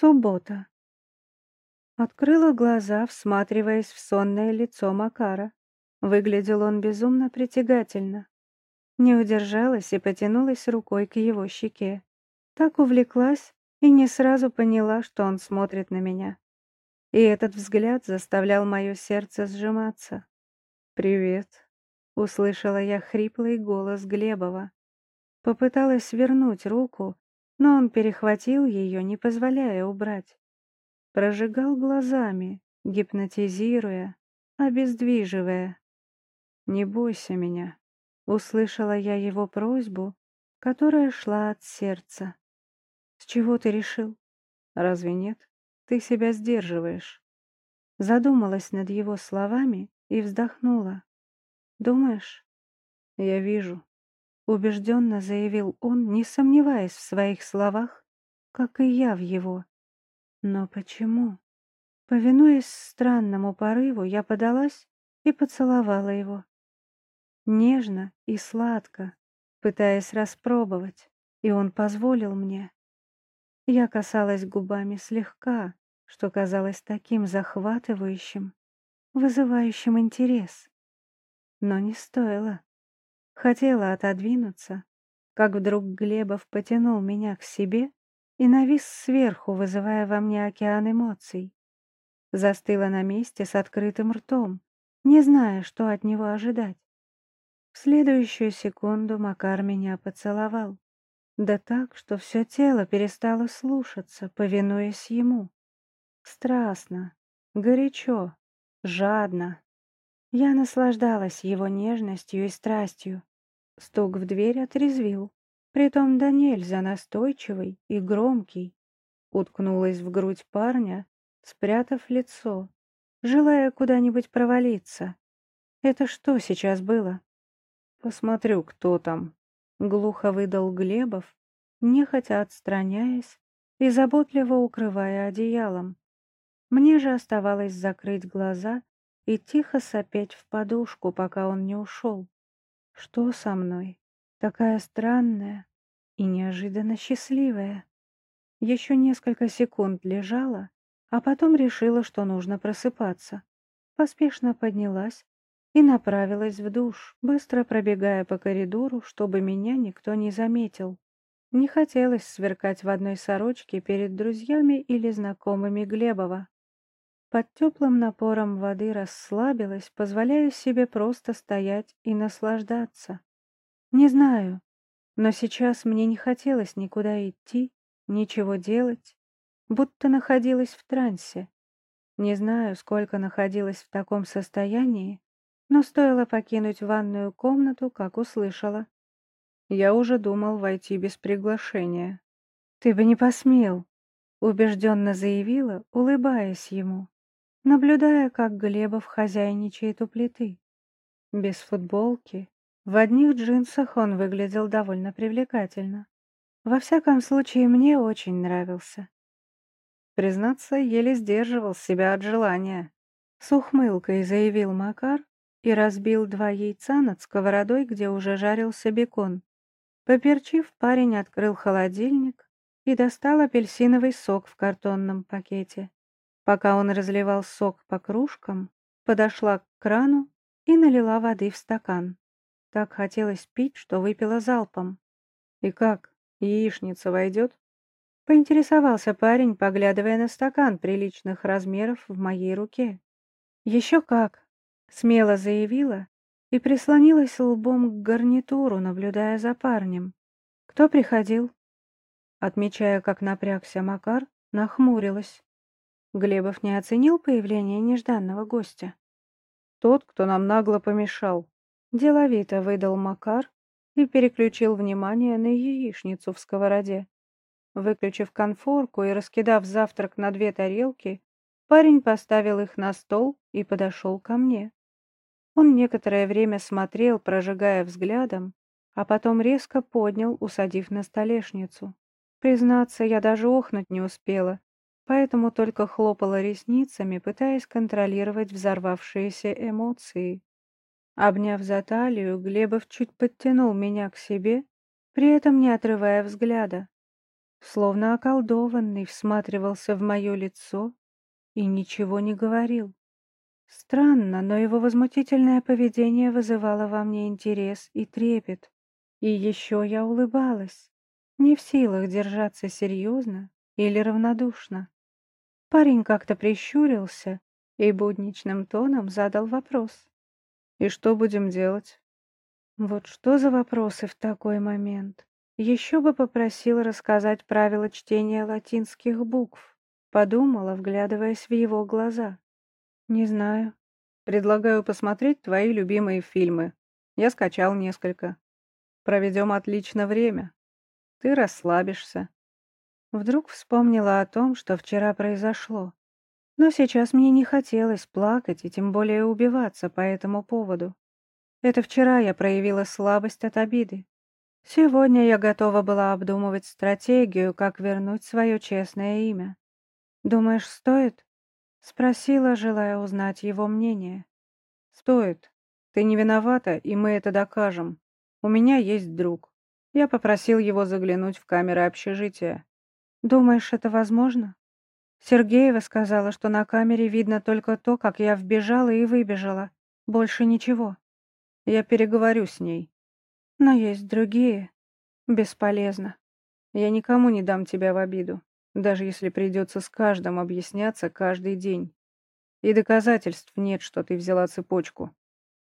Суббота. Открыла глаза, всматриваясь в сонное лицо Макара. Выглядел он безумно притягательно. Не удержалась и потянулась рукой к его щеке. Так увлеклась и не сразу поняла, что он смотрит на меня. И этот взгляд заставлял мое сердце сжиматься. «Привет», — услышала я хриплый голос Глебова. Попыталась вернуть руку, но он перехватил ее, не позволяя убрать. Прожигал глазами, гипнотизируя, обездвиживая. «Не бойся меня», — услышала я его просьбу, которая шла от сердца. «С чего ты решил?» «Разве нет? Ты себя сдерживаешь». Задумалась над его словами и вздохнула. «Думаешь?» «Я вижу», убежденно заявил он, не сомневаясь в своих словах, как и я в его. Но почему? Повинуясь странному порыву, я подалась и поцеловала его. Нежно и сладко, пытаясь распробовать, и он позволил мне. Я касалась губами слегка, что казалось таким захватывающим, вызывающим интерес. Но не стоило. Хотела отодвинуться, как вдруг Глебов потянул меня к себе и навис сверху, вызывая во мне океан эмоций. Застыла на месте с открытым ртом, не зная, что от него ожидать. В следующую секунду Макар меня поцеловал. Да так, что все тело перестало слушаться, повинуясь ему. Страстно, горячо, жадно. Я наслаждалась его нежностью и страстью, Стук в дверь отрезвил, притом да нельзя настойчивый и громкий. Уткнулась в грудь парня, спрятав лицо, желая куда-нибудь провалиться. Это что сейчас было? Посмотрю, кто там. Глухо выдал Глебов, нехотя отстраняясь и заботливо укрывая одеялом. Мне же оставалось закрыть глаза и тихо сопеть в подушку, пока он не ушел. Что со мной? Такая странная и неожиданно счастливая. Еще несколько секунд лежала, а потом решила, что нужно просыпаться. Поспешно поднялась и направилась в душ, быстро пробегая по коридору, чтобы меня никто не заметил. Не хотелось сверкать в одной сорочке перед друзьями или знакомыми Глебова. Под теплым напором воды расслабилась, позволяя себе просто стоять и наслаждаться. Не знаю, но сейчас мне не хотелось никуда идти, ничего делать, будто находилась в трансе. Не знаю, сколько находилась в таком состоянии, но стоило покинуть ванную комнату, как услышала. Я уже думал войти без приглашения. «Ты бы не посмел», — убежденно заявила, улыбаясь ему наблюдая, как Глебов хозяйничает у плиты. Без футболки, в одних джинсах он выглядел довольно привлекательно. Во всяком случае, мне очень нравился. Признаться, еле сдерживал себя от желания. С ухмылкой заявил Макар и разбил два яйца над сковородой, где уже жарился бекон. Поперчив, парень открыл холодильник и достал апельсиновый сок в картонном пакете. Пока он разливал сок по кружкам, подошла к крану и налила воды в стакан. Так хотелось пить, что выпила залпом. «И как, яичница войдет?» Поинтересовался парень, поглядывая на стакан приличных размеров в моей руке. «Еще как!» — смело заявила и прислонилась лбом к гарнитуру, наблюдая за парнем. «Кто приходил?» Отмечая, как напрягся Макар, нахмурилась. Глебов не оценил появление нежданного гостя. «Тот, кто нам нагло помешал», — деловито выдал Макар и переключил внимание на яичницу в сковороде. Выключив конфорку и раскидав завтрак на две тарелки, парень поставил их на стол и подошел ко мне. Он некоторое время смотрел, прожигая взглядом, а потом резко поднял, усадив на столешницу. Признаться, я даже охнуть не успела, поэтому только хлопала ресницами, пытаясь контролировать взорвавшиеся эмоции. Обняв за талию, Глебов чуть подтянул меня к себе, при этом не отрывая взгляда. словно околдованный, всматривался в мое лицо и ничего не говорил. Странно, но его возмутительное поведение вызывало во мне интерес и трепет. И еще я улыбалась, не в силах держаться серьезно или равнодушно. Парень как-то прищурился и будничным тоном задал вопрос. «И что будем делать?» Вот что за вопросы в такой момент? Еще бы попросил рассказать правила чтения латинских букв. Подумала, вглядываясь в его глаза. Не знаю. Предлагаю посмотреть твои любимые фильмы. Я скачал несколько. Проведем отлично время. Ты расслабишься. Вдруг вспомнила о том, что вчера произошло. Но сейчас мне не хотелось плакать и тем более убиваться по этому поводу. Это вчера я проявила слабость от обиды. Сегодня я готова была обдумывать стратегию, как вернуть свое честное имя. «Думаешь, стоит?» — спросила, желая узнать его мнение. «Стоит. Ты не виновата, и мы это докажем. У меня есть друг. Я попросил его заглянуть в камеры общежития. Думаешь, это возможно?» Сергеева сказала, что на камере видно только то, как я вбежала и выбежала. Больше ничего. Я переговорю с ней. Но есть другие. Бесполезно. Я никому не дам тебя в обиду, даже если придется с каждым объясняться каждый день. И доказательств нет, что ты взяла цепочку.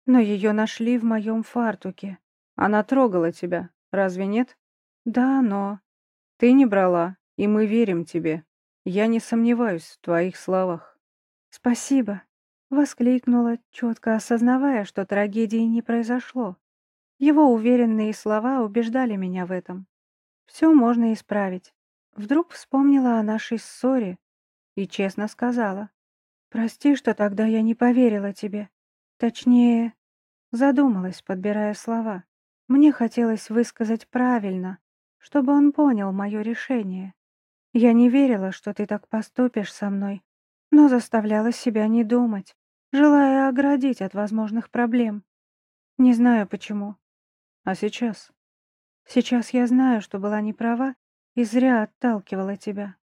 Но ее нашли в моем фартуке. Она трогала тебя, разве нет? Да, но... Ты не брала, и мы верим тебе. Я не сомневаюсь в твоих словах. Спасибо. Воскликнула, четко осознавая, что трагедии не произошло. Его уверенные слова убеждали меня в этом. Все можно исправить. Вдруг вспомнила о нашей ссоре и честно сказала. «Прости, что тогда я не поверила тебе. Точнее, задумалась, подбирая слова. Мне хотелось высказать правильно, чтобы он понял мое решение. Я не верила, что ты так поступишь со мной, но заставляла себя не думать желая оградить от возможных проблем. Не знаю почему. А сейчас? Сейчас я знаю, что была не права и зря отталкивала тебя.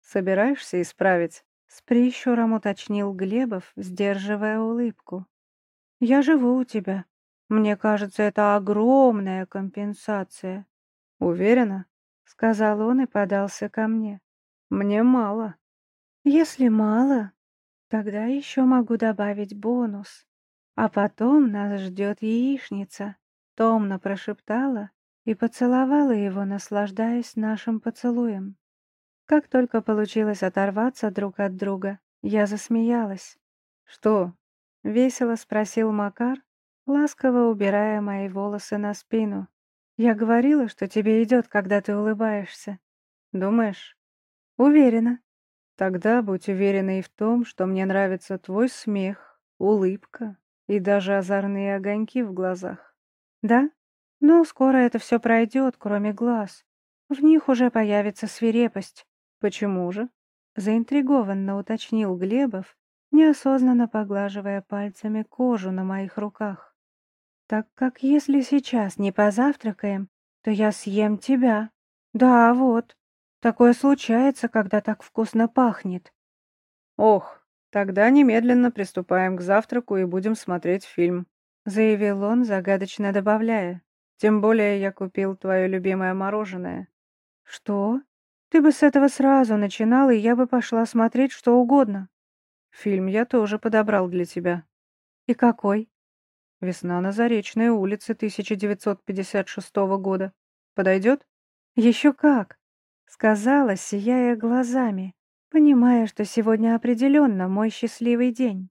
Собираешься исправить? С прищуром уточнил Глебов, сдерживая улыбку. Я живу у тебя. Мне кажется, это огромная компенсация. Уверена? Сказал он и подался ко мне. Мне мало. Если мало, Тогда еще могу добавить бонус. А потом нас ждет яичница. Томно прошептала и поцеловала его, наслаждаясь нашим поцелуем. Как только получилось оторваться друг от друга, я засмеялась. «Что?» — весело спросил Макар, ласково убирая мои волосы на спину. «Я говорила, что тебе идет, когда ты улыбаешься. Думаешь?» «Уверена», Тогда будь уверена и в том, что мне нравится твой смех, улыбка и даже озорные огоньки в глазах. Да? Ну, скоро это все пройдет, кроме глаз. В них уже появится свирепость. Почему же? Заинтригованно уточнил Глебов, неосознанно поглаживая пальцами кожу на моих руках. Так как если сейчас не позавтракаем, то я съем тебя. Да, вот. Такое случается, когда так вкусно пахнет. Ох, тогда немедленно приступаем к завтраку и будем смотреть фильм, заявил он, загадочно добавляя. Тем более я купил твое любимое мороженое. Что? Ты бы с этого сразу начинал, и я бы пошла смотреть что угодно. Фильм я тоже подобрал для тебя. И какой? Весна на Заречной улице 1956 года. Подойдет? Еще как сказала, сияя глазами, понимая, что сегодня определенно мой счастливый день.